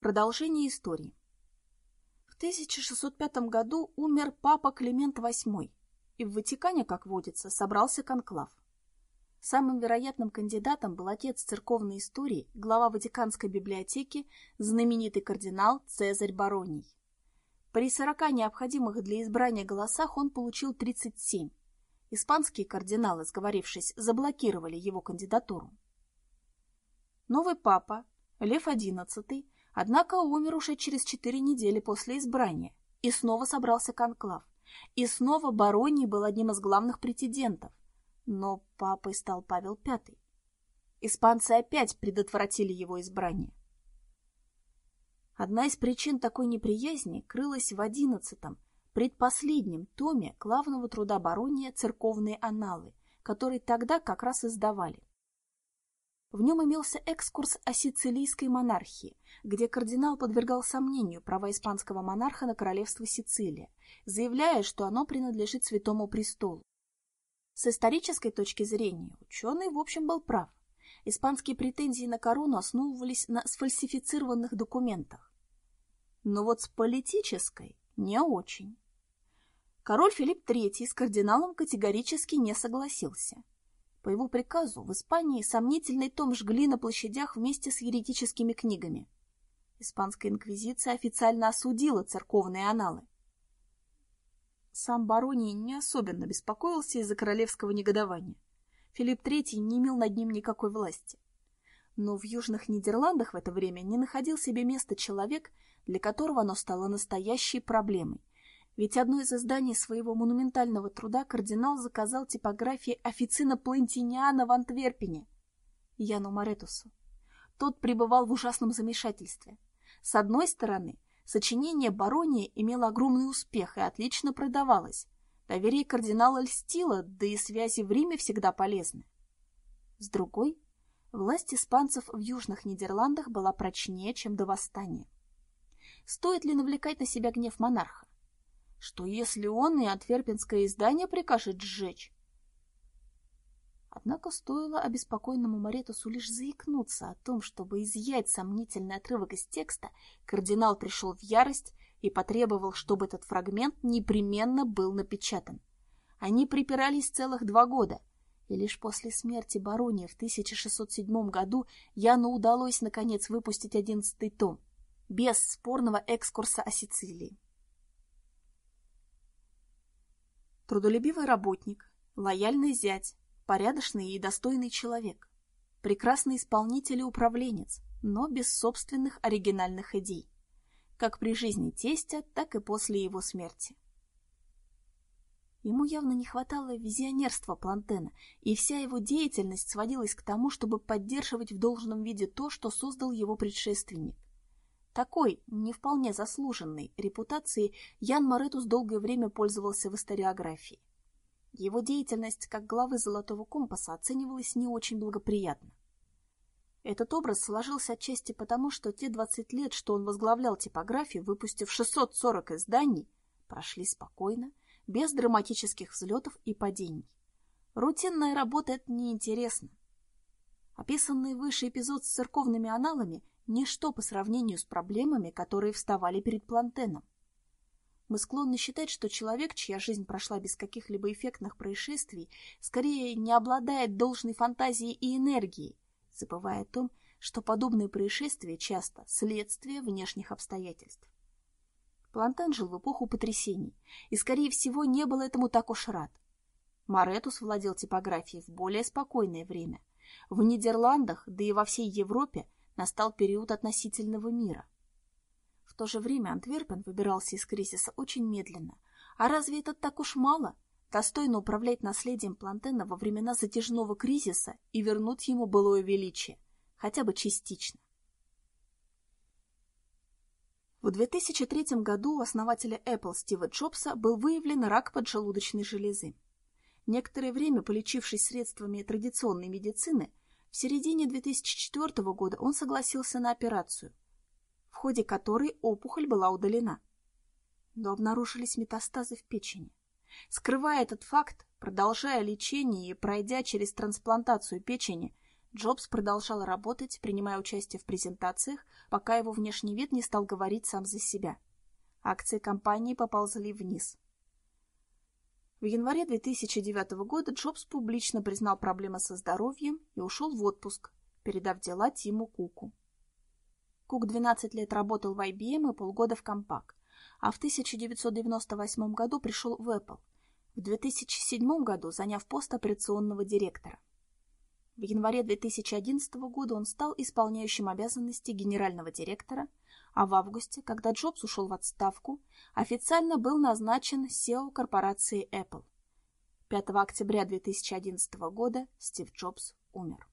Продолжение истории. В 1605 году умер папа Климент VIII, и в Ватикане, как водится, собрался конклав. Самым вероятным кандидатом был отец церковной истории, глава Ватиканской библиотеки, знаменитый кардинал Цезарь Бароний. При 40 необходимых для избрания голосах он получил 37. Испанские кардиналы, сговорившись, заблокировали его кандидатуру. Новый папа, Лев XI, Однако умер уже через четыре недели после избрания, и снова собрался конклав. И снова Бароний был одним из главных претендентов. Но папой стал Павел V. Испанцы опять предотвратили его избрание. Одна из причин такой неприязни крылась в одиннадцатом, предпоследнем томе главного труда Барония «Церковные аналы», который тогда как раз издавали. В нем имелся экскурс о сицилийской монархии, где кардинал подвергал сомнению права испанского монарха на королевство Сицилия, заявляя, что оно принадлежит Святому Престолу. С исторической точки зрения ученый, в общем, был прав. Испанские претензии на корону основывались на сфальсифицированных документах. Но вот с политической не очень. Король Филипп III с кардиналом категорически не согласился – по его приказу в Испании сомнительный том жгли на площадях вместе с еретическими книгами. Испанская инквизиция официально осудила церковные аналы. Сам Бароний не особенно беспокоился из-за королевского негодования. Филипп III не имел над ним никакой власти. Но в Южных Нидерландах в это время не находил себе места человек, для которого оно стало настоящей проблемой ведь одно из изданий своего монументального труда кардинал заказал типографии официна Плантиниана в Антверпене, Яну Маретусу. Тот пребывал в ужасном замешательстве. С одной стороны, сочинение Барония имело огромный успех и отлично продавалось. Доверие кардинала льстило, да и связи в Риме всегда полезны. С другой, власть испанцев в Южных Нидерландах была прочнее, чем до восстания. Стоит ли навлекать на себя гнев монарха? Что если он и отверпенское издание прикажет сжечь? Однако стоило обеспокоенному Маретусу лишь заикнуться о том, чтобы изъять сомнительный отрывок из текста, кардинал пришел в ярость и потребовал, чтобы этот фрагмент непременно был напечатан. Они припирались целых два года, и лишь после смерти Барония в 1607 году Яну удалось наконец выпустить одиннадцатый том, без спорного экскурса о Сицилии. Трудолюбивый работник, лояльный зять, порядочный и достойный человек, прекрасный исполнитель и управленец, но без собственных оригинальных идей, как при жизни тестя, так и после его смерти. Ему явно не хватало визионерства Плантена, и вся его деятельность сводилась к тому, чтобы поддерживать в должном виде то, что создал его предшественник. Такой, не вполне заслуженной, репутацией Ян Моретус долгое время пользовался в историографии. Его деятельность как главы «Золотого компаса» оценивалась не очень благоприятно. Этот образ сложился отчасти потому, что те 20 лет, что он возглавлял типографию, выпустив 640 изданий, прошли спокойно, без драматических взлетов и падений. Рутинная работа — это неинтересно. Описанный выше эпизод с церковными аналами ничто по сравнению с проблемами, которые вставали перед Плантеном. Мы склонны считать, что человек, чья жизнь прошла без каких-либо эффектных происшествий, скорее не обладает должной фантазией и энергией, забывая о том, что подобные происшествия часто следствие внешних обстоятельств. Плантен жил в эпоху потрясений, и, скорее всего, не был этому так уж рад. Маретус владел типографией в более спокойное время. В Нидерландах, да и во всей Европе настал период относительного мира. В то же время Антверпен выбирался из кризиса очень медленно. А разве это так уж мало? Достойно управлять наследием Плантена во времена затяжного кризиса и вернуть ему былое величие, хотя бы частично. В 2003 году у основателя Apple Стива Джобса был выявлен рак поджелудочной железы. Некоторое время, полечившись средствами традиционной медицины, в середине 2004 года он согласился на операцию, в ходе которой опухоль была удалена. Но обнаружились метастазы в печени. Скрывая этот факт, продолжая лечение и пройдя через трансплантацию печени, Джобс продолжал работать, принимая участие в презентациях, пока его внешний вид не стал говорить сам за себя. Акции компании поползли вниз. В январе 2009 года Джобс публично признал проблемы со здоровьем и ушел в отпуск, передав дела Тиму Куку. Кук 12 лет работал в IBM и полгода в Compaq, а в 1998 году пришел в Apple, в 2007 году заняв пост операционного директора. В январе 2011 года он стал исполняющим обязанности генерального директора, а в августе, когда Джобс ушел в отставку, официально был назначен SEO корпорации Apple. 5 октября 2011 года Стив Джобс умер.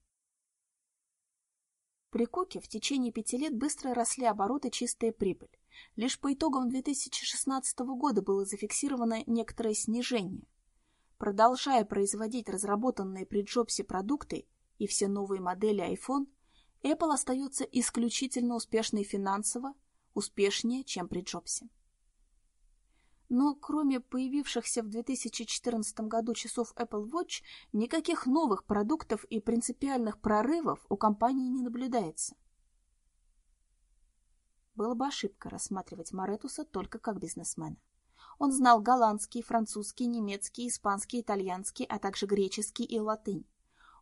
При Куке в течение пяти лет быстро росли обороты чистая прибыль. Лишь по итогам 2016 года было зафиксировано некоторое снижение. Продолжая производить разработанные при Джобсе продукты, и все новые модели iPhone, Apple остается исключительно успешной финансово, успешнее, чем при Джобсе. Но кроме появившихся в 2014 году часов Apple Watch, никаких новых продуктов и принципиальных прорывов у компании не наблюдается. Было бы ошибка рассматривать Моретуса только как бизнесмена. Он знал голландский, французский, немецкий, испанский, итальянский, а также греческий и латынь.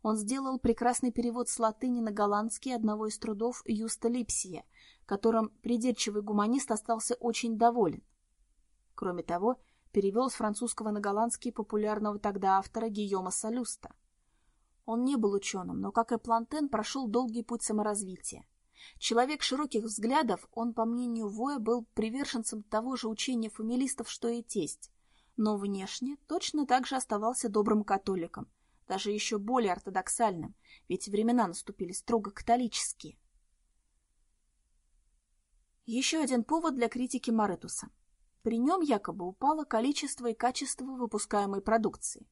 Он сделал прекрасный перевод с латыни на голландский одного из трудов Юста Липсия, которым придирчивый гуманист остался очень доволен. Кроме того, перевел с французского на голландский популярного тогда автора Гийома Салюста. Он не был ученым, но, как и Плантен, прошел долгий путь саморазвития. Человек широких взглядов, он, по мнению Воя, был приверженцем того же учения фамилистов, что и тесть, но внешне точно так же оставался добрым католиком, даже еще более ортодоксальным, ведь времена наступили строго католические. Еще один повод для критики Маретуса. При нем якобы упало количество и качество выпускаемой продукции.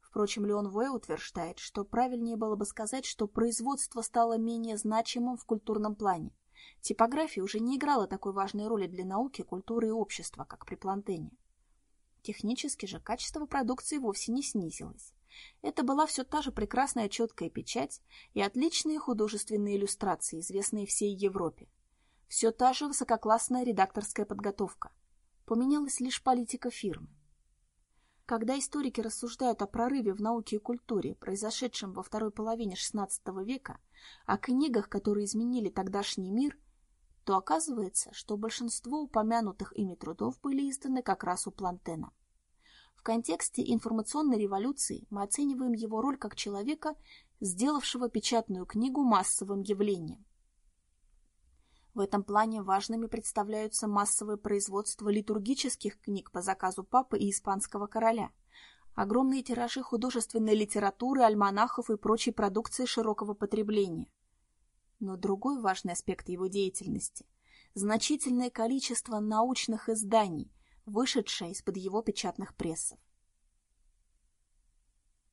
Впрочем, Леон Вэй утверждает, что правильнее было бы сказать, что производство стало менее значимым в культурном плане. Типография уже не играла такой важной роли для науки, культуры и общества, как при Плантене. Технически же качество продукции вовсе не снизилось. Это была все та же прекрасная четкая печать и отличные художественные иллюстрации, известные всей Европе. Все та же высококлассная редакторская подготовка. Поменялась лишь политика фирмы. Когда историки рассуждают о прорыве в науке и культуре, произошедшем во второй половине XVI века, о книгах, которые изменили тогдашний мир, то оказывается, что большинство упомянутых ими трудов были изданы как раз у Плантена. В контексте информационной революции мы оцениваем его роль как человека, сделавшего печатную книгу массовым явлением. В этом плане важными представляются массовое производство литургических книг по заказу папы и испанского короля, огромные тиражи художественной литературы, альманахов и прочей продукции широкого потребления. Но другой важный аспект его деятельности – значительное количество научных изданий – вышедшая из-под его печатных прессов.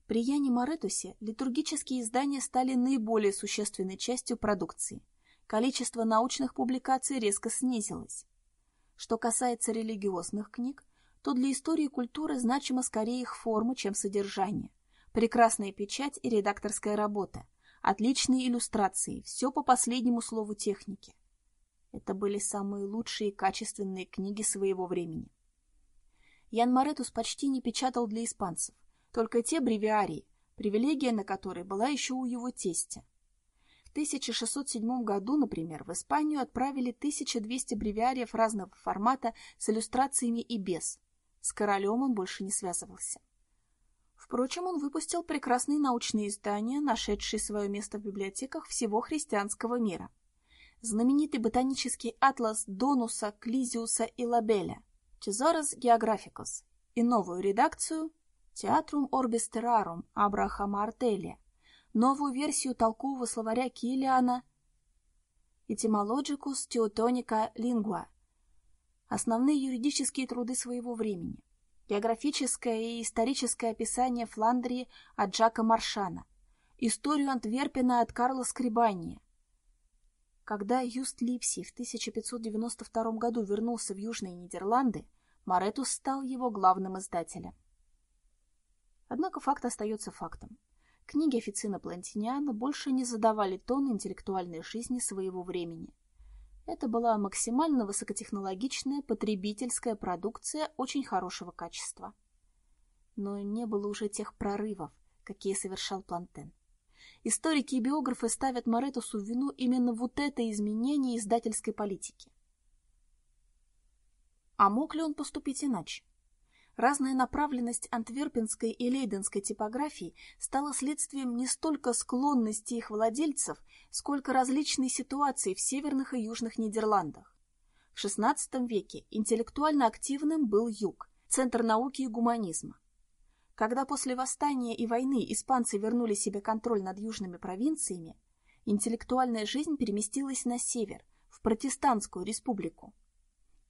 При Яне Моретусе литургические издания стали наиболее существенной частью продукции. Количество научных публикаций резко снизилось. Что касается религиозных книг, то для истории культуры значима скорее их форма, чем содержание. Прекрасная печать и редакторская работа, отличные иллюстрации, все по последнему слову техники. Это были самые лучшие качественные книги своего времени. Ян Моретус почти не печатал для испанцев, только те бревиарии, привилегия на которые была еще у его тестя. В 1607 году, например, в Испанию отправили 1200 бревиариев разного формата с иллюстрациями и без. С королем он больше не связывался. Впрочем, он выпустил прекрасные научные издания, нашедшие свое место в библиотеках всего христианского мира. Знаменитый ботанический атлас Донуса, Клизиуса и Лабеля, Тезорос Географикус и новую редакцию Театрум Orbis Terrarum Абрахама Артелия, новую версию толкового словаря Килиана Etymologicus Teutonica Lingua, основные юридические труды своего времени, географическое и историческое описание Фландрии от Джака Маршана, историю Антверпена от Карла Скрибания, когда Юст Липси в 1592 году вернулся в Южные Нидерланды, Моретус стал его главным издателем. Однако факт остается фактом. Книги официна Плантиниана больше не задавали тон интеллектуальной жизни своего времени. Это была максимально высокотехнологичная потребительская продукция очень хорошего качества. Но не было уже тех прорывов, какие совершал Плантен. Историки и биографы ставят Моретусу в вину именно вот это изменение издательской политики. А мог ли он поступить иначе? Разная направленность антверпенской и лейденской типографий стала следствием не столько склонности их владельцев, сколько различной ситуации в северных и южных Нидерландах. В XVI веке интеллектуально активным был юг, центр науки и гуманизма. Когда после восстания и войны испанцы вернули себе контроль над южными провинциями, интеллектуальная жизнь переместилась на север, в протестантскую республику.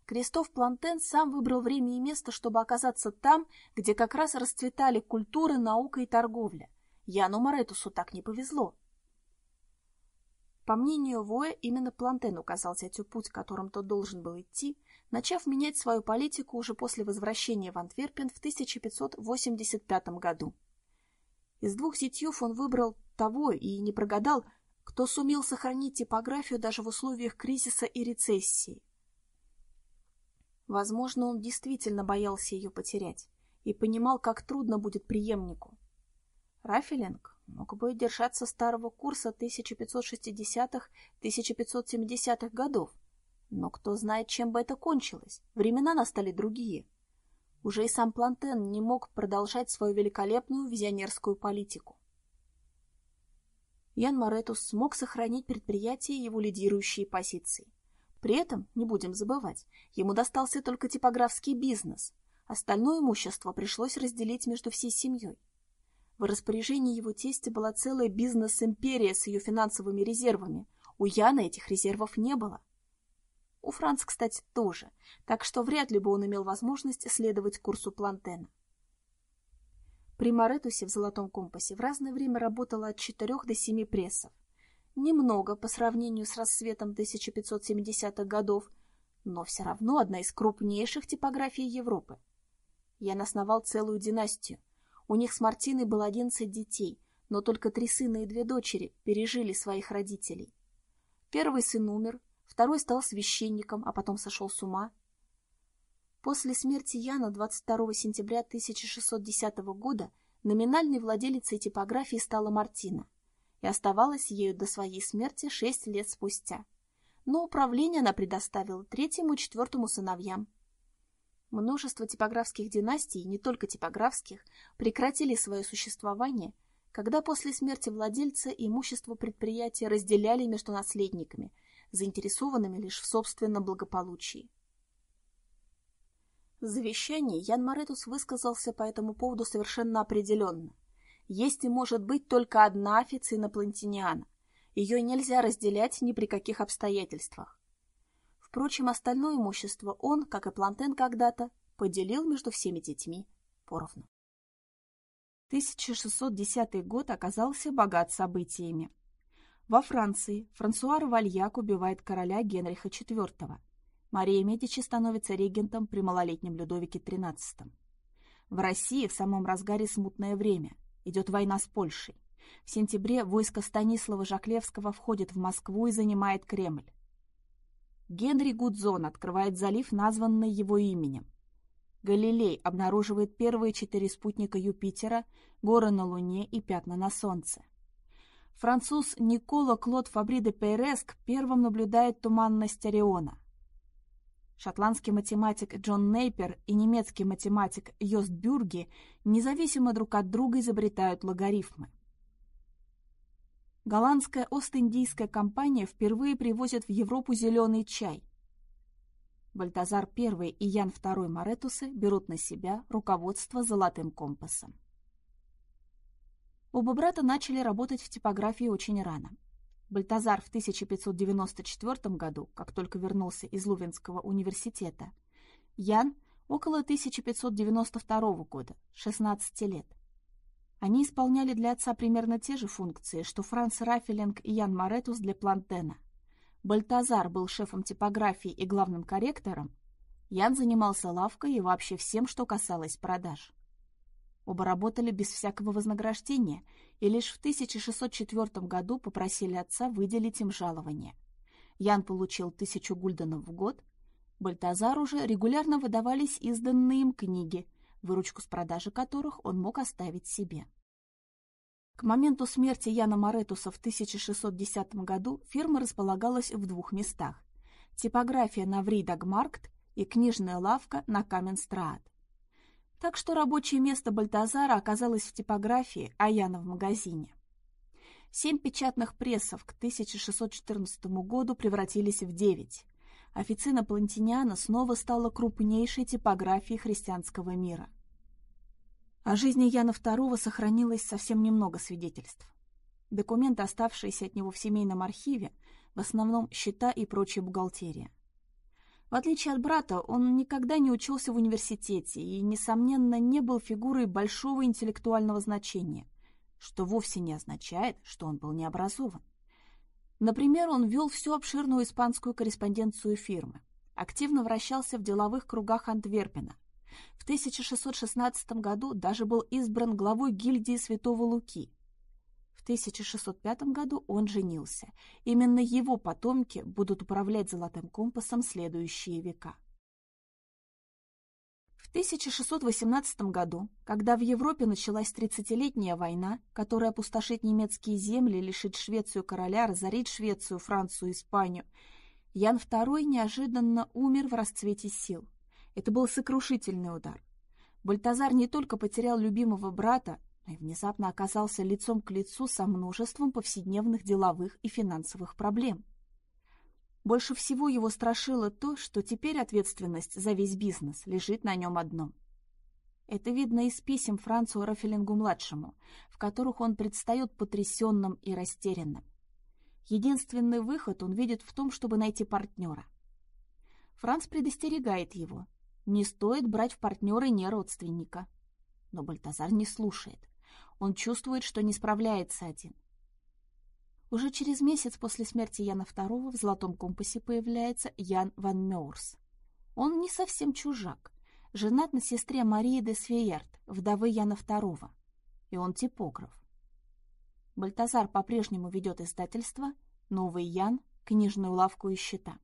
Крестов Плантен сам выбрал время и место, чтобы оказаться там, где как раз расцветали культура, наука и торговля. Яну Моретусу так не повезло. По мнению Воя, именно Плантен указал зятю путь, которым тот должен был идти, начав менять свою политику уже после возвращения в Антверпен в 1585 году. Из двух зятьев он выбрал того и не прогадал, кто сумел сохранить типографию даже в условиях кризиса и рецессии. Возможно, он действительно боялся ее потерять и понимал, как трудно будет преемнику. Рафелинг мог бы держаться старого курса 1560-1570-х годов, но кто знает, чем бы это кончилось. Времена настали другие. Уже и сам Плантен не мог продолжать свою великолепную визионерскую политику. Ян Моретус смог сохранить предприятие и его лидирующие позиции. При этом, не будем забывать, ему достался только типографский бизнес. Остальное имущество пришлось разделить между всей семьей. В распоряжении его тестя была целая бизнес-империя с ее финансовыми резервами. У Яна этих резервов не было. У Франц, кстати, тоже, так что вряд ли бы он имел возможность следовать курсу Плантена. При Моретусе в «Золотом компасе» в разное время работало от четырех до семи прессов. Немного по сравнению с рассветом 1570-х годов, но все равно одна из крупнейших типографий Европы. Ян основал целую династию. У них с Мартиной было 11 детей, но только три сына и две дочери пережили своих родителей. Первый сын умер, второй стал священником, а потом сошел с ума. После смерти Яна 22 сентября 1610 года номинальной владелицей типографии стала Мартина – и оставалась ею до своей смерти шесть лет спустя. Но управление она предоставила третьему и четвертому сыновьям. Множество типографских династий, не только типографских, прекратили свое существование, когда после смерти владельца имущество предприятия разделяли между наследниками, заинтересованными лишь в собственном благополучии. В завещании Ян Моретус высказался по этому поводу совершенно определенно – есть и может быть только одна официна Плантиниана. Ее нельзя разделять ни при каких обстоятельствах. Впрочем, остальное имущество он, как и Плантен когда-то, поделил между всеми детьми поровну. 1610 год оказался богат событиями. Во Франции Франсуа Равальяк убивает короля Генриха IV. Мария Медичи становится регентом при малолетнем Людовике XIII. В России в самом разгаре смутное время – Идет война с Польшей. В сентябре войско Станислава Жаклевского входит в Москву и занимает Кремль. Генри Гудзон открывает залив, названный его именем. Галилей обнаруживает первые четыре спутника Юпитера, горы на Луне и пятна на Солнце. Француз Никола Клод Фабри де Пейреск первым наблюдает туманность Ориона. Шотландский математик Джон Нейпер и немецкий математик Йост Бюрги независимо друг от друга изобретают логарифмы. Голландская Ост-Индийская компания впервые привозит в Европу зеленый чай. Бальтазар I и Ян II Моретусы берут на себя руководство золотым компасом. Оба брата начали работать в типографии очень рано. Бальтазар в 1594 году, как только вернулся из Лувенского университета, Ян около 1592 года, 16 лет. Они исполняли для отца примерно те же функции, что Франц Раффелинг и Ян Моретус для Плантена. Бальтазар был шефом типографии и главным корректором, Ян занимался лавкой и вообще всем, что касалось продаж. Оба работали без всякого вознаграждения и лишь в 1604 году попросили отца выделить им жалование. Ян получил тысячу гульденов в год, Бальтазару же регулярно выдавались изданные им книги, выручку с продажи которых он мог оставить себе. К моменту смерти Яна Моретуса в 1610 году фирма располагалась в двух местах – типография на Вридагмаркт и книжная лавка на Каменстраат. Так что рабочее место Бальтазара оказалось в типографии, а Яна в магазине. Семь печатных прессов к 1614 году превратились в девять. Официна Плантиниана снова стала крупнейшей типографией христианского мира. О жизни Яна II сохранилось совсем немного свидетельств. Документы, оставшиеся от него в семейном архиве, в основном счета и прочая бухгалтерия. В отличие от брата, он никогда не учился в университете и, несомненно, не был фигурой большого интеллектуального значения, что вовсе не означает, что он был необразован. Например, он вел всю обширную испанскую корреспонденцию фирмы, активно вращался в деловых кругах Антверпена. В 1616 году даже был избран главой гильдии Святого Луки, 1605 году он женился. Именно его потомки будут управлять золотым компасом следующие века. В 1618 году, когда в Европе началась тридцатилетняя война, которая опустошит немецкие земли, лишит Швецию короля, разорит Швецию, Францию, Испанию, Ян II неожиданно умер в расцвете сил. Это был сокрушительный удар. Бальтазар не только потерял любимого брата, и внезапно оказался лицом к лицу со множеством повседневных деловых и финансовых проблем. Больше всего его страшило то, что теперь ответственность за весь бизнес лежит на нем одном. Это видно из писем Францу Рафелингу-младшему, в которых он предстает потрясенным и растерянным. Единственный выход он видит в том, чтобы найти партнера. Франц предостерегает его. Не стоит брать в партнеры не родственника. Но Бальтазар не слушает. Он чувствует, что не справляется один. Уже через месяц после смерти Яна II в «Золотом компасе» появляется Ян ван Мёрс. Он не совсем чужак, женат на сестре Марии де Свеерт, вдовы Яна II, и он типограф. Бальтазар по-прежнему ведет издательство «Новый Ян», книжную лавку и счета.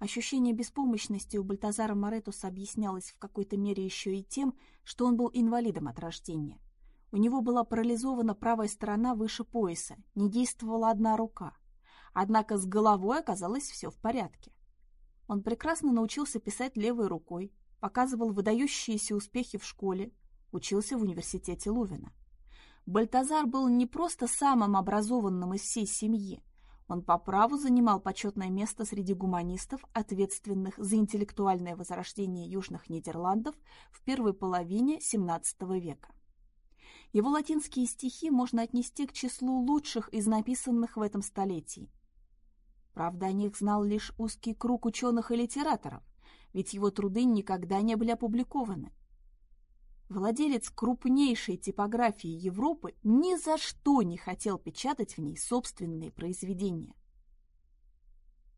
Ощущение беспомощности у Бальтазара Моретуса объяснялось в какой-то мере еще и тем, что он был инвалидом от рождения. У него была парализована правая сторона выше пояса, не действовала одна рука. Однако с головой оказалось все в порядке. Он прекрасно научился писать левой рукой, показывал выдающиеся успехи в школе, учился в университете Лувина. Бальтазар был не просто самым образованным из всей семьи, он по праву занимал почетное место среди гуманистов, ответственных за интеллектуальное возрождение Южных Нидерландов в первой половине XVII века. Его латинские стихи можно отнести к числу лучших из написанных в этом столетии. Правда, о них знал лишь узкий круг ученых и литераторов, ведь его труды никогда не были опубликованы. Владелец крупнейшей типографии Европы ни за что не хотел печатать в ней собственные произведения.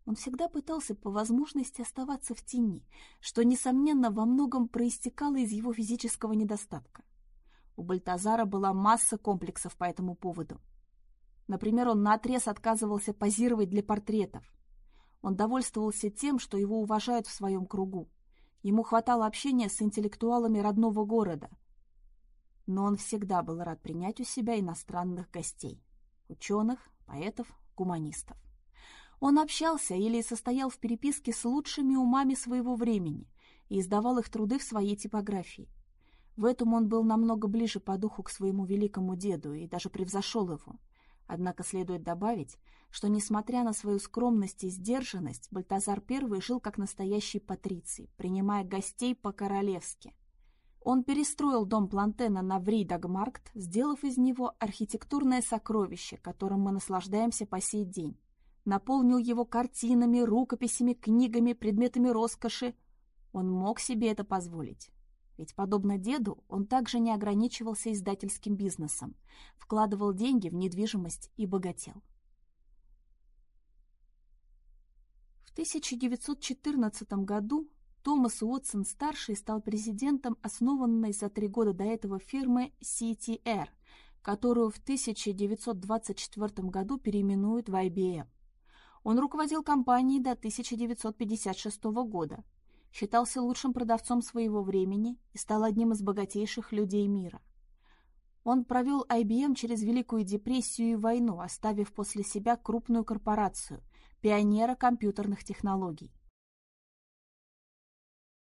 Он всегда пытался по возможности оставаться в тени, что, несомненно, во многом проистекало из его физического недостатка. У Бальтазара была масса комплексов по этому поводу. Например, он наотрез отказывался позировать для портретов. Он довольствовался тем, что его уважают в своем кругу. Ему хватало общения с интеллектуалами родного города. Но он всегда был рад принять у себя иностранных гостей – ученых, поэтов, гуманистов. Он общался или состоял в переписке с лучшими умами своего времени и издавал их труды в своей типографии. В этом он был намного ближе по духу к своему великому деду и даже превзошел его – Однако следует добавить, что, несмотря на свою скромность и сдержанность, Бальтазар I жил как настоящий патриций, принимая гостей по-королевски. Он перестроил дом Плантена на Вридагмаркт, сделав из него архитектурное сокровище, которым мы наслаждаемся по сей день. Наполнил его картинами, рукописями, книгами, предметами роскоши. Он мог себе это позволить. Ведь, подобно деду, он также не ограничивался издательским бизнесом, вкладывал деньги в недвижимость и богател. В 1914 году Томас Уотсон-старший стал президентом основанной за три года до этого фирмы CTR, которую в 1924 году переименуют в IBM. Он руководил компанией до 1956 года, считался лучшим продавцом своего времени и стал одним из богатейших людей мира. Он провел IBM через Великую депрессию и войну, оставив после себя крупную корпорацию, пионера компьютерных технологий.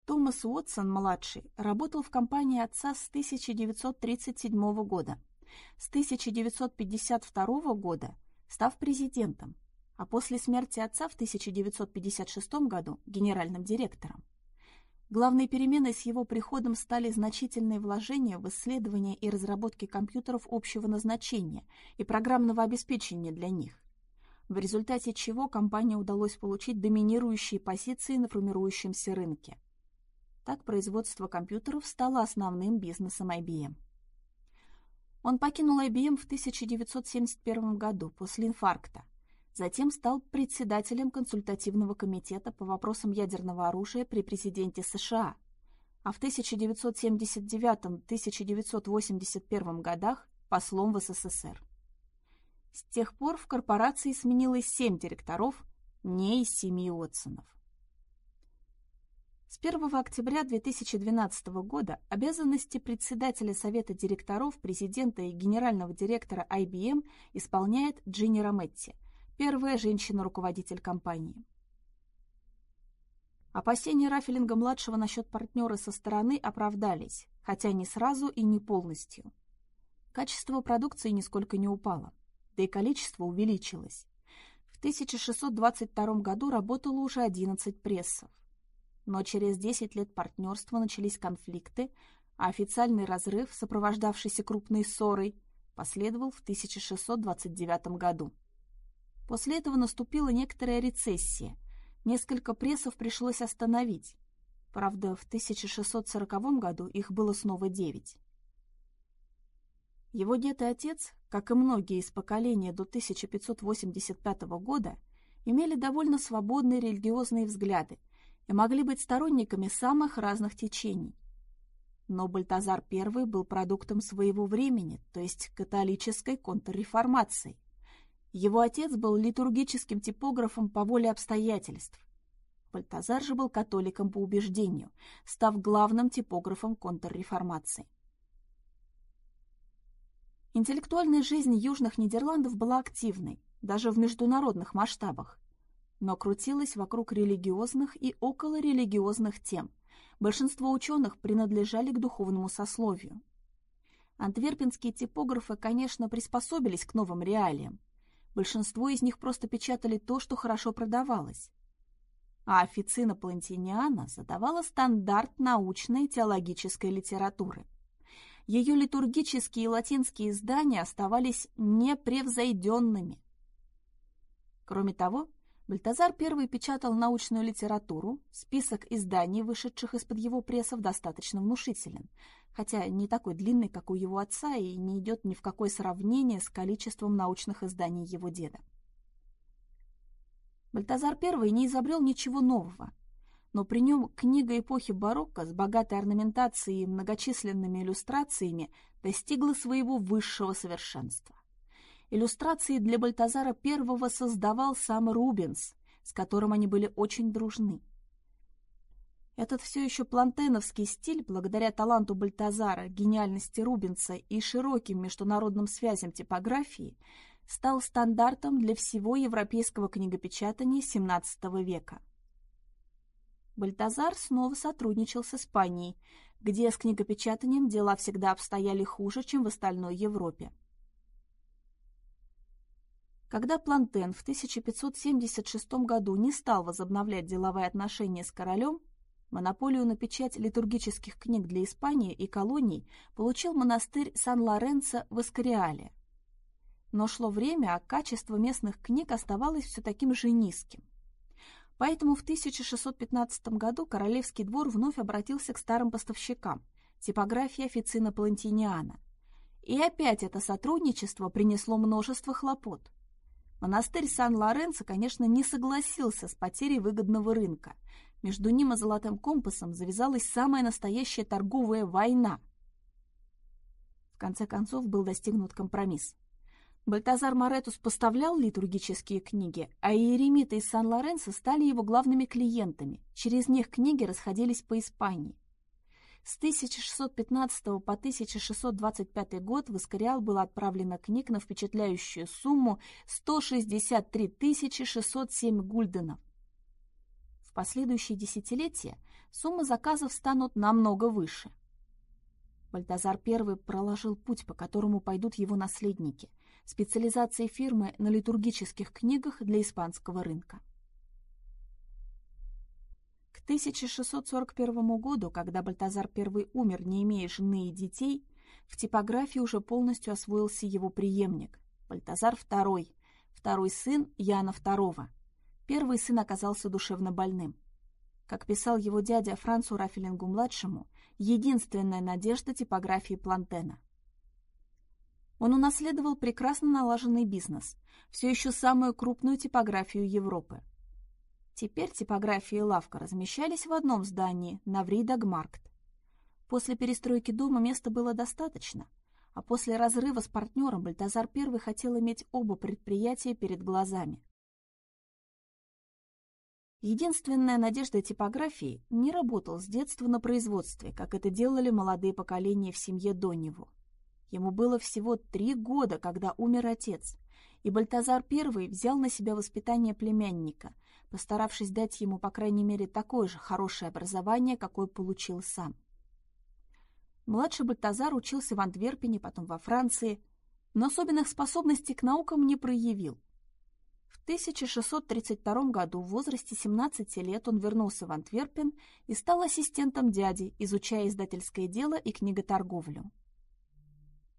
Томас Уотсон-младший работал в компании отца с 1937 года. С 1952 года став президентом, а после смерти отца в 1956 году генеральным директором. Главной переменой с его приходом стали значительные вложения в исследования и разработки компьютеров общего назначения и программного обеспечения для них, в результате чего компании удалось получить доминирующие позиции на формирующемся рынке. Так производство компьютеров стало основным бизнесом IBM. Он покинул IBM в 1971 году после инфаркта, Затем стал председателем консультативного комитета по вопросам ядерного оружия при президенте США, а в 1979-1981 годах послом в СССР. С тех пор в корпорации сменилось семь директоров, не из семьи Отсонов. С 1 октября 2012 года обязанности председателя Совета директоров, президента и генерального директора IBM исполняет Джинни Рометти, Первая женщина-руководитель компании. Опасения Раффелинга-младшего насчет партнера со стороны оправдались, хотя не сразу и не полностью. Качество продукции нисколько не упало, да и количество увеличилось. В 1622 году работало уже 11 прессов. Но через 10 лет партнерства начались конфликты, а официальный разрыв, сопровождавшийся крупной ссорой, последовал в 1629 году. После этого наступила некоторая рецессия. Несколько прессов пришлось остановить. Правда, в 1640 году их было снова девять. Его дед и отец, как и многие из поколения до 1585 года, имели довольно свободные религиозные взгляды и могли быть сторонниками самых разных течений. Но Бальтазар I был продуктом своего времени, то есть католической контрреформации. Его отец был литургическим типографом по воле обстоятельств. Бальтазар же был католиком по убеждению, став главным типографом контрреформации. Интеллектуальная жизнь Южных Нидерландов была активной, даже в международных масштабах, но крутилась вокруг религиозных и околорелигиозных тем. Большинство ученых принадлежали к духовному сословию. Антверпенские типографы, конечно, приспособились к новым реалиям, Большинство из них просто печатали то, что хорошо продавалось. А официна Плантиниана задавала стандарт научной теологической литературы. Ее литургические и латинские издания оставались непревзойденными. Кроме того, Бальтазар I печатал научную литературу, список изданий, вышедших из-под его прессов, достаточно внушителен, хотя не такой длинный, как у его отца, и не идет ни в какое сравнение с количеством научных изданий его деда. Бальтазар I не изобрел ничего нового, но при нем книга эпохи барокко с богатой орнаментацией и многочисленными иллюстрациями достигла своего высшего совершенства. Иллюстрации для Бальтазара I создавал сам Рубенс, с которым они были очень дружны. Этот все еще плантеновский стиль, благодаря таланту Бальтазара, гениальности Рубенса и широким международным связям типографии, стал стандартом для всего европейского книгопечатания XVII века. Бальтазар снова сотрудничал с Испанией, где с книгопечатанием дела всегда обстояли хуже, чем в остальной Европе. Когда Плантен в 1576 году не стал возобновлять деловые отношения с королем, Монополию на печать литургических книг для Испании и колоний получил монастырь Сан-Лоренцо в Эскориале. Но шло время, а качество местных книг оставалось все таким же низким. Поэтому в 1615 году королевский двор вновь обратился к старым поставщикам – типографии официна Палантиниана. И опять это сотрудничество принесло множество хлопот. Монастырь Сан-Лоренцо, конечно, не согласился с потерей выгодного рынка. Между ним и Золотым компасом завязалась самая настоящая торговая война. В конце концов был достигнут компромисс. Бальтазар Моретус поставлял литургические книги, а иеремиты из Сан-Лоренцо стали его главными клиентами. Через них книги расходились по Испании. С 1615 по 1625 год в Искариал было отправлено книг на впечатляющую сумму 163 607 гульденов. В последующие десятилетия суммы заказов станут намного выше. Бальтазар I проложил путь, по которому пойдут его наследники – специализации фирмы на литургических книгах для испанского рынка. К 1641 году, когда Бальтазар I умер, не имея жены и детей, в типографии уже полностью освоился его преемник, Бальтазар II, второй сын Яна II. Первый сын оказался душевно больным. Как писал его дядя Францу Рафелингу-младшему, единственная надежда типографии Плантена – он унаследовал прекрасно налаженный бизнес, все еще самую крупную типографию Европы. Теперь типография и лавка размещались в одном здании, на Вридагмаркт. После перестройки дома места было достаточно, а после разрыва с партнером Бальтазар I хотел иметь оба предприятия перед глазами. Единственная надежда типографии не работал с детства на производстве, как это делали молодые поколения в семье до него. Ему было всего три года, когда умер отец, и Бальтазар I взял на себя воспитание племянника, постаравшись дать ему, по крайней мере, такое же хорошее образование, какое получил сам. Младший Бальтазар учился в Антверпене, потом во Франции, но особенных способностей к наукам не проявил. В 1632 году в возрасте 17 лет он вернулся в Антверпен и стал ассистентом дяди, изучая издательское дело и книготорговлю.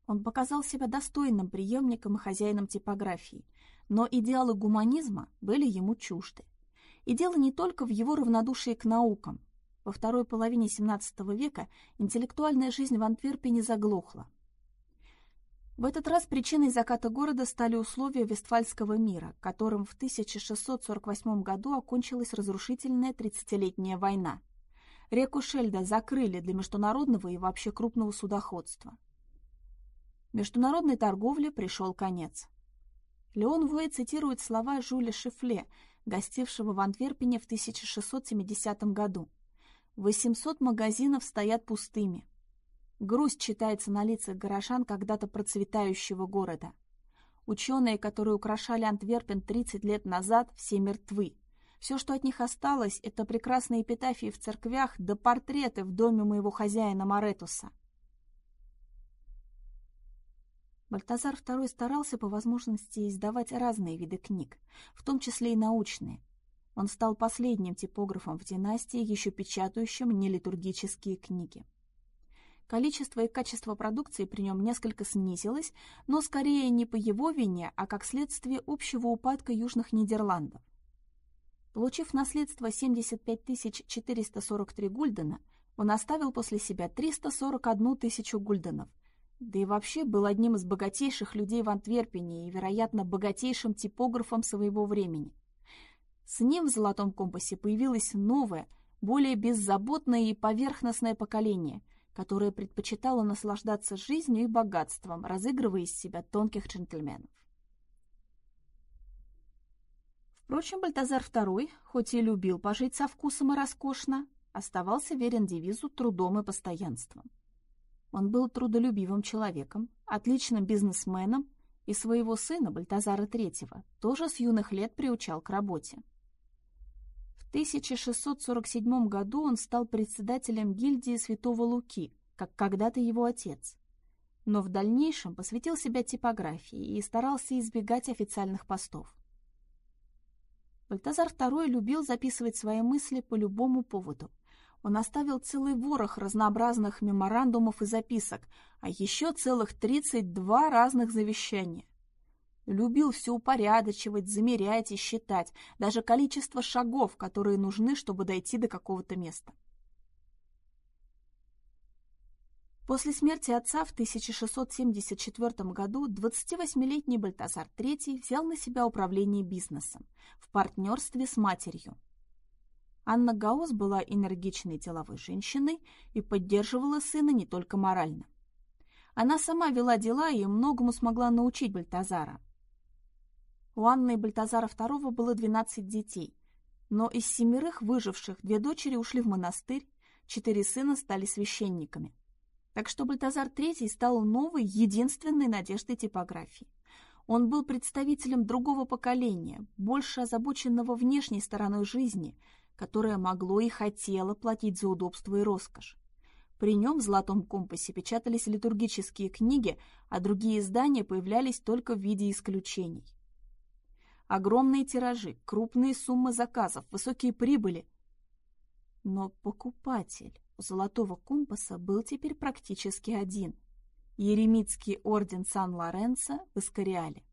Он показал себя достойным преемником и хозяином типографии, но идеалы гуманизма были ему чужды. И дело не только в его равнодушии к наукам. Во второй половине XVII века интеллектуальная жизнь в Антверпене заглохла. В этот раз причиной заката города стали условия Вестфальского мира, которым в 1648 году окончилась разрушительная 30-летняя война. Реку Шельда закрыли для международного и вообще крупного судоходства. Международной торговле пришел конец. Леон Вуэ цитирует слова Жюля Шифле, гостившего в Антверпене в 1670 году. «800 магазинов стоят пустыми. Грусть читается на лицах горожан когда-то процветающего города. Ученые, которые украшали Антверпен 30 лет назад, все мертвы. Все, что от них осталось, это прекрасные эпитафии в церквях да портреты в доме моего хозяина Маретуса. Бальтазар II старался по возможности издавать разные виды книг, в том числе и научные. Он стал последним типографом в династии, еще печатающим нелитургические книги. Количество и качество продукции при нем несколько снизилось, но скорее не по его вине, а как следствие общего упадка Южных Нидерландов. Получив наследство 75 443 гульдена, он оставил после себя 341 тысячу гульденов – да и вообще был одним из богатейших людей в Антверпене и, вероятно, богатейшим типографом своего времени. С ним в «Золотом компасе» появилось новое, более беззаботное и поверхностное поколение, которое предпочитало наслаждаться жизнью и богатством, разыгрывая из себя тонких джентльменов. Впрочем, Бальтазар II, хоть и любил пожить со вкусом и роскошно, оставался верен девизу трудом и постоянством. Он был трудолюбивым человеком, отличным бизнесменом и своего сына Бальтазара III тоже с юных лет приучал к работе. В 1647 году он стал председателем гильдии Святого Луки, как когда-то его отец. Но в дальнейшем посвятил себя типографии и старался избегать официальных постов. Бальтазар II любил записывать свои мысли по любому поводу – он оставил целый ворох разнообразных меморандумов и записок, а еще целых 32 разных завещания. Любил все упорядочивать, замерять и считать, даже количество шагов, которые нужны, чтобы дойти до какого-то места. После смерти отца в 1674 году 28-летний Бальтазар III взял на себя управление бизнесом в партнерстве с матерью. Анна Гаус была энергичной деловой женщиной и поддерживала сына не только морально. Она сама вела дела и многому смогла научить Бальтазара. У Анны и Бальтазара II было 12 детей, но из семерых выживших две дочери ушли в монастырь, четыре сына стали священниками. Так что Бальтазар III стал новой, единственной надеждой типографии. Он был представителем другого поколения, больше озабоченного внешней стороной жизни, которое могло и хотело платить за удобство и роскошь. При нем в «Золотом компасе» печатались литургические книги, а другие издания появлялись только в виде исключений. Огромные тиражи, крупные суммы заказов, высокие прибыли. Но покупатель Золотого компаса был теперь практически один – Еремитский орден Сан-Лоренцо в Искариале.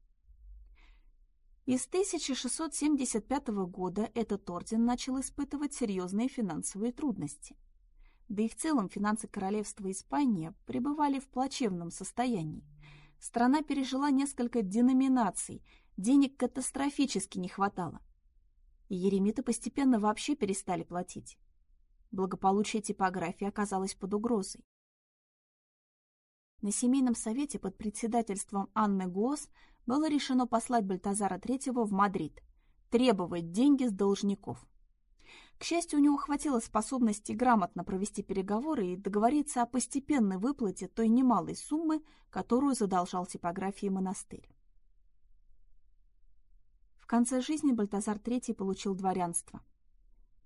И с 1675 года этот орден начал испытывать серьезные финансовые трудности. Да и в целом финансы королевства Испания пребывали в плачевном состоянии. Страна пережила несколько деноминаций, денег катастрофически не хватало. И еремиты постепенно вообще перестали платить благополучие типографии оказалось под угрозой. На семейном совете под председательством Анны Гос было решено послать Бальтазара III в Мадрид, требовать деньги с должников. К счастью, у него хватило способности грамотно провести переговоры и договориться о постепенной выплате той немалой суммы, которую задолжал типографии монастырь. В конце жизни Бальтазар III получил дворянство.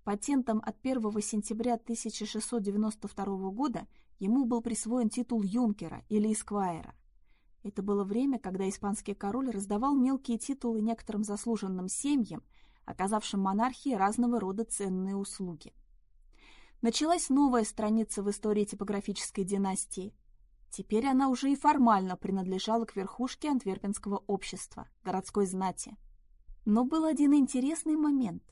Патентом от 1 сентября 1692 года ему был присвоен титул юнкера или эсквайра. Это было время, когда испанский король раздавал мелкие титулы некоторым заслуженным семьям, оказавшим монархии разного рода ценные услуги. Началась новая страница в истории типографической династии. Теперь она уже и формально принадлежала к верхушке антверпенского общества, городской знати. Но был один интересный момент.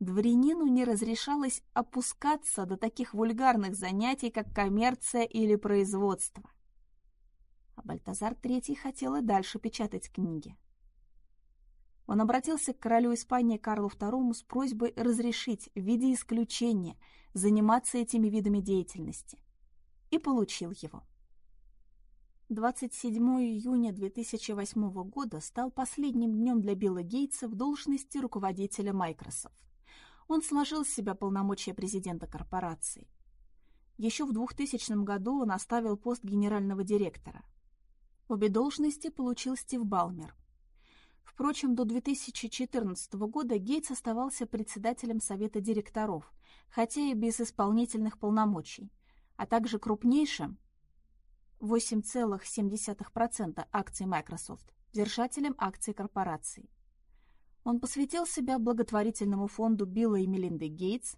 Дворянину не разрешалось опускаться до таких вульгарных занятий, как коммерция или производство. А Бальтазар III хотел и дальше печатать книги. Он обратился к королю Испании Карлу II с просьбой разрешить в виде исключения заниматься этими видами деятельности. И получил его. 27 июня 2008 года стал последним днем для Билла Гейтса в должности руководителя Microsoft он сложил с себя полномочия президента корпорации. Еще в 2000 году он оставил пост генерального директора. Обе должности получил Стив Балмер. Впрочем, до 2014 года Гейтс оставался председателем совета директоров, хотя и без исполнительных полномочий, а также крупнейшим 8,7% акций Microsoft, держателем акций корпорации. Он посвятил себя благотворительному фонду Билла и Мелинды Гейтс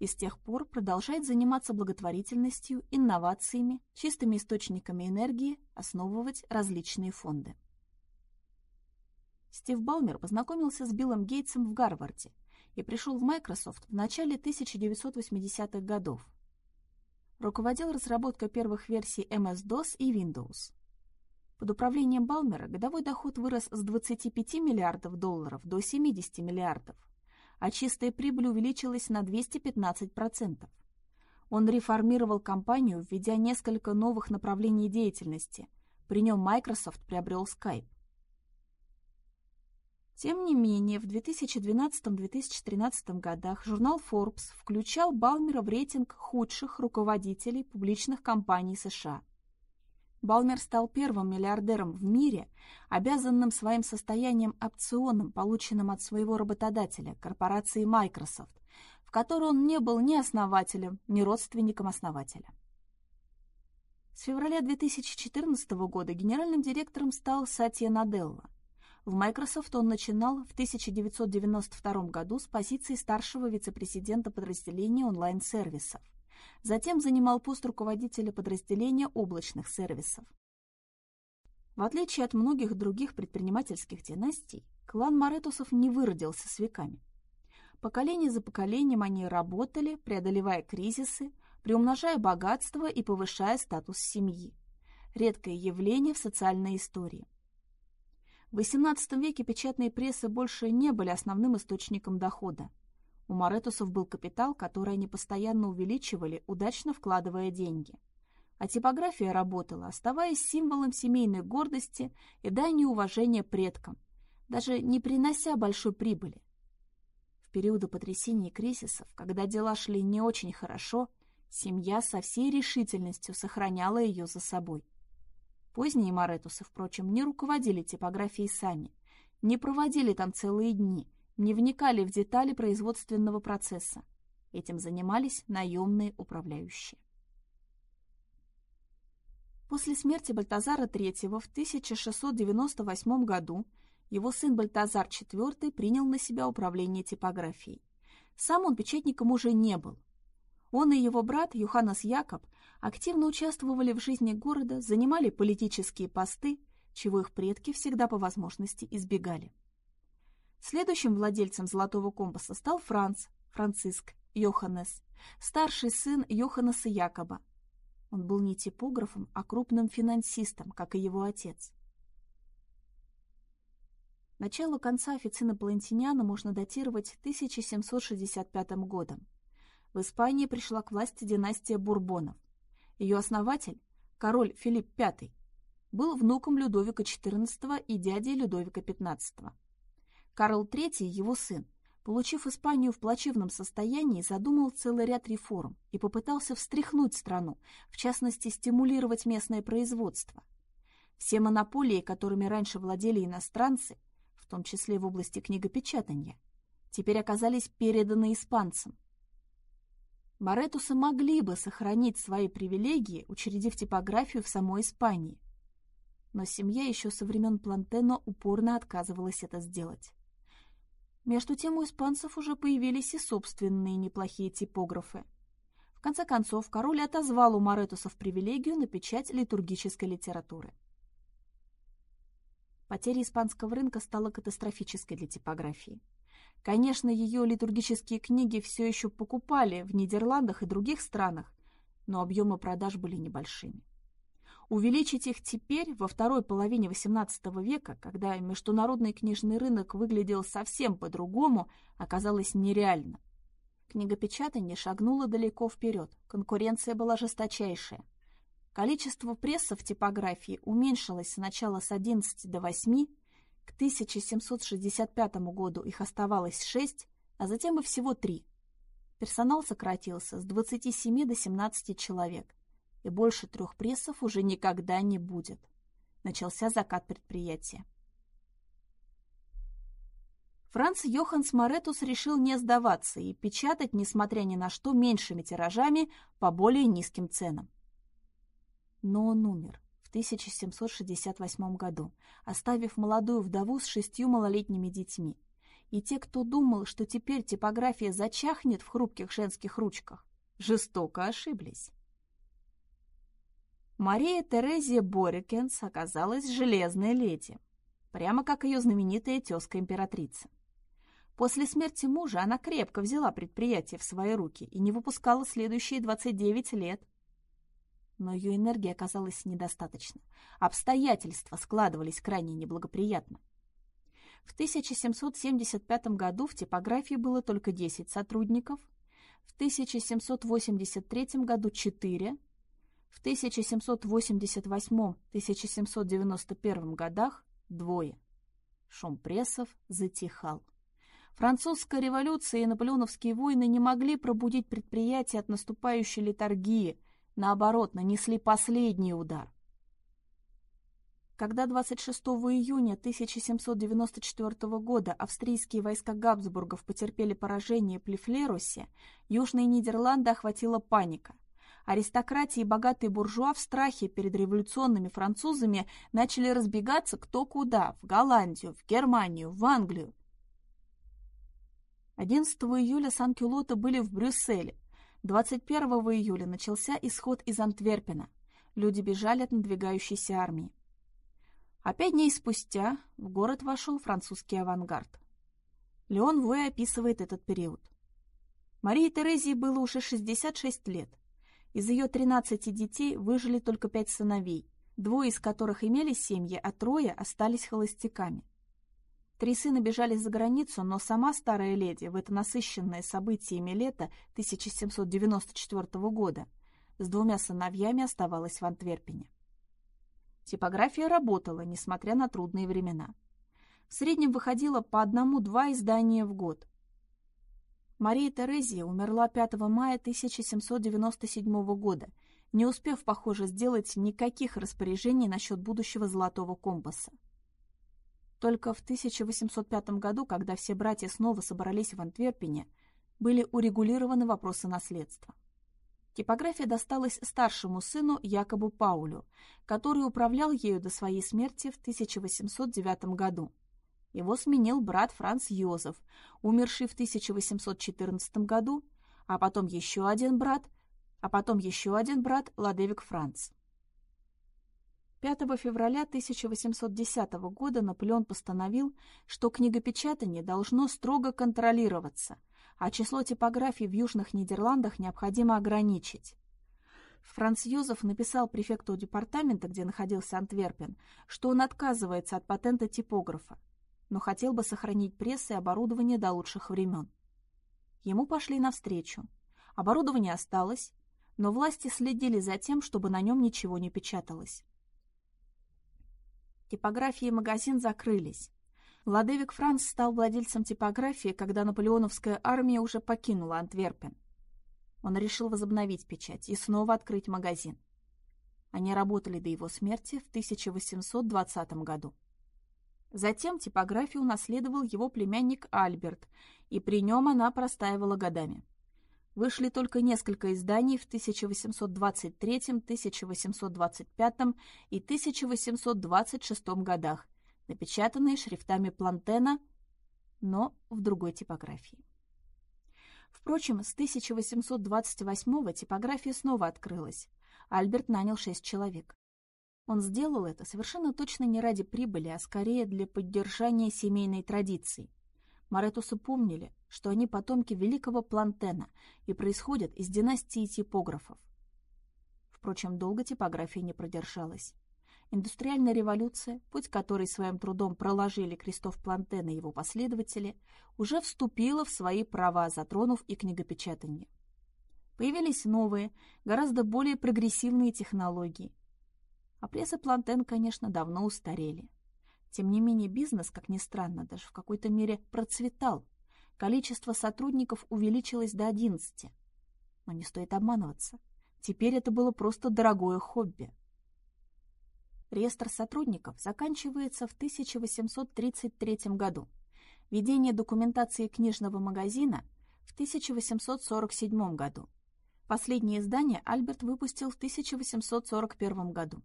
и с тех пор продолжает заниматься благотворительностью, инновациями, чистыми источниками энергии, основывать различные фонды. Стив Балмер познакомился с Биллом Гейтсом в Гарварде и пришел в Microsoft в начале 1980-х годов. Руководил разработкой первых версий MS-DOS и Windows. Под управлением Балмера годовой доход вырос с 25 миллиардов долларов до 70 миллиардов, а чистая прибыль увеличилась на 215%. Он реформировал компанию, введя несколько новых направлений деятельности. При нем Microsoft приобрел Skype. Тем не менее, в 2012-2013 годах журнал Forbes включал Балмера в рейтинг худших руководителей публичных компаний США – Балмер стал первым миллиардером в мире, обязанным своим состоянием опционом, полученным от своего работодателя, корпорации Microsoft, в которой он не был ни основателем, ни родственником основателя. С февраля 2014 года генеральным директором стал Сатья Наделла. В Microsoft он начинал в 1992 году с позиции старшего вице-президента подразделения онлайн-сервисов. Затем занимал пост руководителя подразделения облачных сервисов. В отличие от многих других предпринимательских династий, клан Маретусов не выродился с веками. Поколение за поколением они работали, преодолевая кризисы, приумножая богатство и повышая статус семьи. Редкое явление в социальной истории. В XVIII веке печатные прессы больше не были основным источником дохода. У Моретусов был капитал, который они постоянно увеличивали, удачно вкладывая деньги. А типография работала, оставаясь символом семейной гордости и дани уважения предкам, даже не принося большой прибыли. В периоды потрясений и кризисов, когда дела шли не очень хорошо, семья со всей решительностью сохраняла ее за собой. Поздние Моретусы, впрочем, не руководили типографией сами, не проводили там целые дни, не вникали в детали производственного процесса. Этим занимались наемные управляющие. После смерти Бальтазара III в 1698 году его сын Бальтазар IV принял на себя управление типографией. Сам он печатником уже не был. Он и его брат Юханас Якоб активно участвовали в жизни города, занимали политические посты, чего их предки всегда по возможности избегали. Следующим владельцем «Золотого компаса» стал Франц, Франциск, Йоханнес, старший сын Йоханнеса Якоба. Он был не типографом, а крупным финансистом, как и его отец. Начало конца официна Палантиниана можно датировать 1765 годом. В Испании пришла к власти династия Бурбонов. Ее основатель, король Филипп V, был внуком Людовика XIV и дядей Людовика XV. Карл III, его сын, получив Испанию в плачевном состоянии, задумал целый ряд реформ и попытался встряхнуть страну, в частности, стимулировать местное производство. Все монополии, которыми раньше владели иностранцы, в том числе в области книгопечатания, теперь оказались переданы испанцам. Баретусы могли бы сохранить свои привилегии, учредив типографию в самой Испании. Но семья еще со времен Плантено упорно отказывалась это сделать. Между тем у испанцев уже появились и собственные неплохие типографы. В конце концов, король отозвал у Моретусов привилегию на печать литургической литературы. Потеря испанского рынка стала катастрофической для типографии. Конечно, ее литургические книги все еще покупали в Нидерландах и других странах, но объемы продаж были небольшими. Увеличить их теперь, во второй половине XVIII века, когда международный книжный рынок выглядел совсем по-другому, оказалось нереально. Книгопечатание шагнуло далеко вперед, конкуренция была жесточайшая. Количество пресса в типографии уменьшилось сначала с 11 до 8, к 1765 году их оставалось 6, а затем и всего 3. Персонал сократился с 27 до 17 человек и больше трех прессов уже никогда не будет. Начался закат предприятия. Франц Йоханс Моретус решил не сдаваться и печатать, несмотря ни на что, меньшими тиражами по более низким ценам. Но он умер в 1768 году, оставив молодую вдову с шестью малолетними детьми. И те, кто думал, что теперь типография зачахнет в хрупких женских ручках, жестоко ошиблись. Мария Терезия Борикенс оказалась железной леди, прямо как ее знаменитая тезка-императрица. После смерти мужа она крепко взяла предприятие в свои руки и не выпускала следующие 29 лет. Но ее энергии оказалось недостаточно. Обстоятельства складывались крайне неблагоприятно. В 1775 году в типографии было только 10 сотрудников, в 1783 году 4, в 1788-1791 годах двое. Шум прессов затихал. Французская революция и наполеоновские войны не могли пробудить предприятия от наступающей литургии, наоборот, нанесли последний удар. Когда 26 июня 1794 года австрийские войска Габсбургов потерпели поражение при Флерусе, Южные Нидерланды охватила паника – Аристократия и богатые буржуа в страхе перед революционными французами начали разбегаться кто куда – в Голландию, в Германию, в Англию. 11 июля Сан-Кюлоты были в Брюсселе. 21 июля начался исход из Антверпена. Люди бежали от надвигающейся армии. А пять дней спустя в город вошел французский авангард. Леон Вой описывает этот период. Марии Терезии было уже 66 лет. Из ее 13 детей выжили только пять сыновей, двое из которых имели семьи, а трое остались холостяками. Три сына бежали за границу, но сама старая леди в это насыщенное событиями лето 1794 года с двумя сыновьями оставалась в Антверпене. Типография работала, несмотря на трудные времена. В среднем выходило по одному-два издания в год. Мария Терезия умерла 5 мая 1797 года, не успев, похоже, сделать никаких распоряжений насчет будущего золотого компаса. Только в 1805 году, когда все братья снова собрались в Антверпене, были урегулированы вопросы наследства. Типография досталась старшему сыну Якобу Паулю, который управлял ею до своей смерти в 1809 году. Его сменил брат Франц Йозеф, умерший в 1814 году, а потом еще один брат, а потом еще один брат Ладевик Франц. 5 февраля 1810 года Наполеон постановил, что книгопечатание должно строго контролироваться, а число типографий в Южных Нидерландах необходимо ограничить. Франц Юзеф написал префекту департамента, где находился Антверпен, что он отказывается от патента типографа, но хотел бы сохранить пресс и оборудование до лучших времен. Ему пошли навстречу. Оборудование осталось, но власти следили за тем, чтобы на нем ничего не печаталось. Типографии и магазин закрылись. Владевик Франц стал владельцем типографии, когда наполеоновская армия уже покинула Антверпен. Он решил возобновить печать и снова открыть магазин. Они работали до его смерти в 1820 году. Затем типографию унаследовал его племянник Альберт, и при нем она простаивала годами. Вышли только несколько изданий в 1823, 1825 и 1826 годах, напечатанные шрифтами Плантена, но в другой типографии. Впрочем, с 1828 типография снова открылась. Альберт нанял шесть человек. Он сделал это совершенно точно не ради прибыли, а скорее для поддержания семейной традиции. Маретусы помнили, что они потомки великого Плантена и происходят из династии типографов. Впрочем, долго типография не продержалась. Индустриальная революция, путь которой своим трудом проложили Кристоф Плантен и его последователи, уже вступила в свои права, затронув и книгопечатание. Появились новые, гораздо более прогрессивные технологии. А пресса Плантен, конечно, давно устарели. Тем не менее, бизнес, как ни странно, даже в какой-то мере процветал. Количество сотрудников увеличилось до 11. Но не стоит обманываться. Теперь это было просто дорогое хобби. Реестр сотрудников заканчивается в 1833 году. Ведение документации книжного магазина в 1847 году. Последнее издание Альберт выпустил в 1841 году.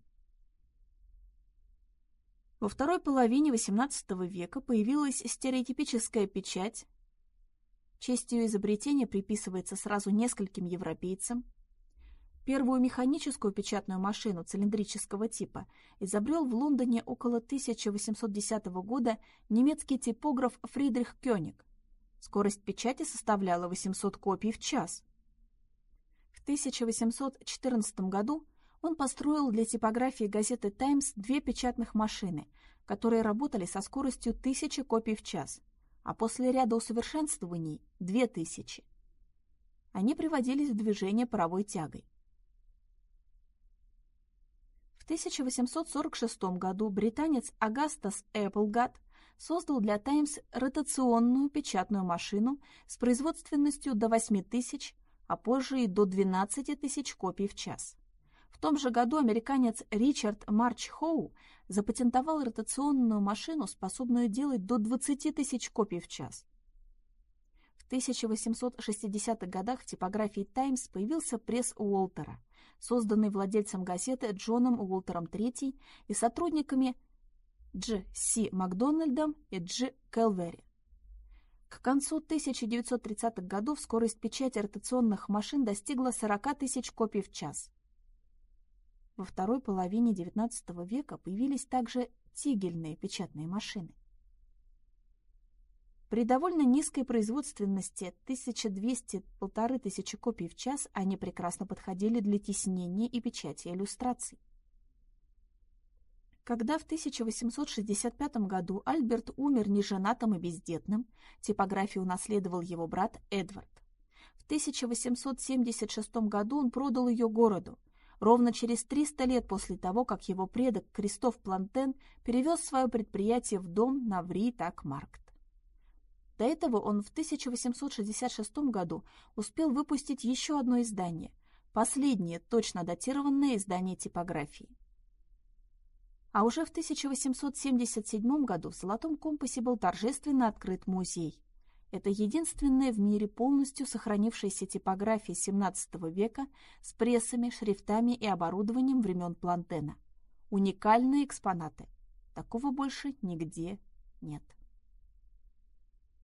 Во второй половине XVIII века появилась стереотипическая печать. Честь ее изобретения приписывается сразу нескольким европейцам. Первую механическую печатную машину цилиндрического типа изобрел в Лондоне около 1810 года немецкий типограф Фридрих Кёник. Скорость печати составляла 800 копий в час. В 1814 году он построил для типографии газеты «Таймс» две печатных машины, которые работали со скоростью тысячи копий в час, а после ряда усовершенствований – две тысячи. Они приводились в движение паровой тягой. В 1846 году британец Агастас Эпплгат создал для «Таймс» ротационную печатную машину с производственностью до 8 тысяч, а позже и до 12 тысяч копий в час. В том же году американец Ричард Марч Хоу запатентовал ротационную машину, способную делать до 20 тысяч копий в час. В 1860-х годах в типографии «Таймс» появился пресс Уолтера, созданный владельцем газеты Джоном Уолтером III и сотрудниками Дж. Си Макдональдом и Дж. Келвери. К концу 1930-х годов скорость печати ротационных машин достигла 40 тысяч копий в час. Во второй половине XIX века появились также тигельные печатные машины. При довольно низкой производственности 1200-1500 копий в час они прекрасно подходили для тиснения и печати иллюстраций. Когда в 1865 году Альберт умер неженатым и бездетным, типографию унаследовал его брат Эдвард. В 1876 году он продал ее городу, ровно через 300 лет после того, как его предок Кристоф Плантен перевез свое предприятие в дом на Ври-Так-Маркт. До этого он в 1866 году успел выпустить еще одно издание, последнее точно датированное издание типографии. А уже в 1877 году в Золотом компасе был торжественно открыт музей. Это единственная в мире полностью сохранившаяся типография XVII века с прессами, шрифтами и оборудованием времен Плантена. Уникальные экспонаты. Такого больше нигде нет.